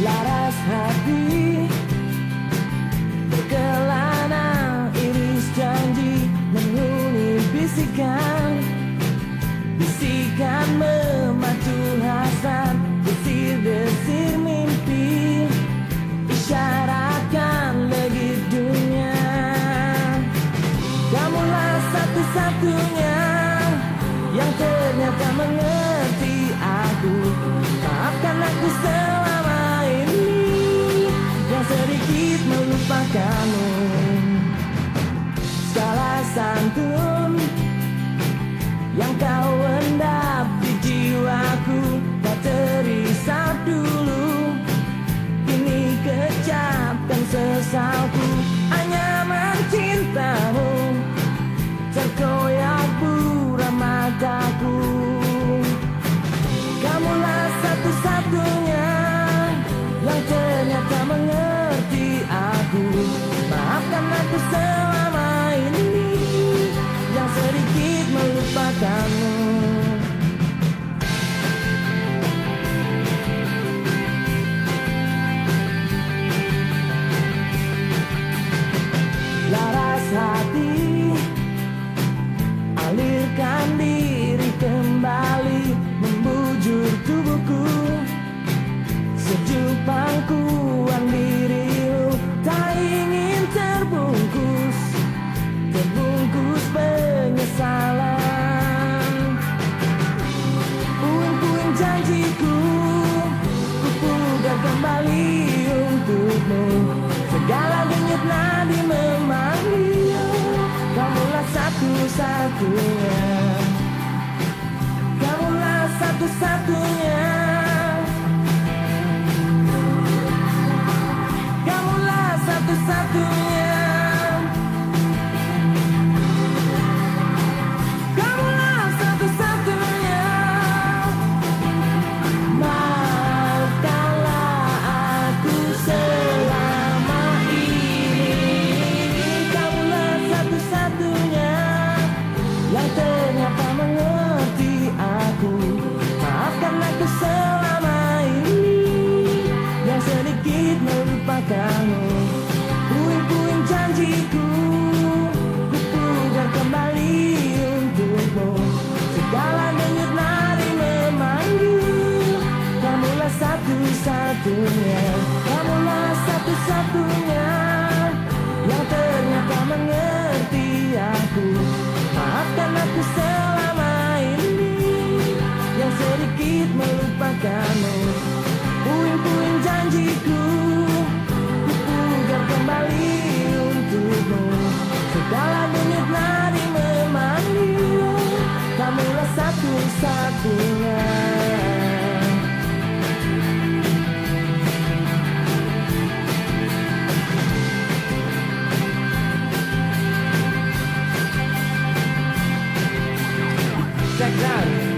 laras hati berkelana iris janji menguni bisikan. Bisikan memacu hasan desir desir mimpi. Isyaratkan lagi dunia. Kamulah satu-satunya yang ternyata mengerti aku. Maafkan aku sendiri yang kau endap di jiwaku. wujudmu Segala denyut nadi memanggil Kamulah satu-satunya. Kamulah satu-satunya. satu-satunya. Kamulah satu-satunya Yang ternyata mengerti aku. Maafkan aku selama ini Yang sedikit melupakanmu. Puing-puing janjiku Kupugar kembali untukmu. Segala like that.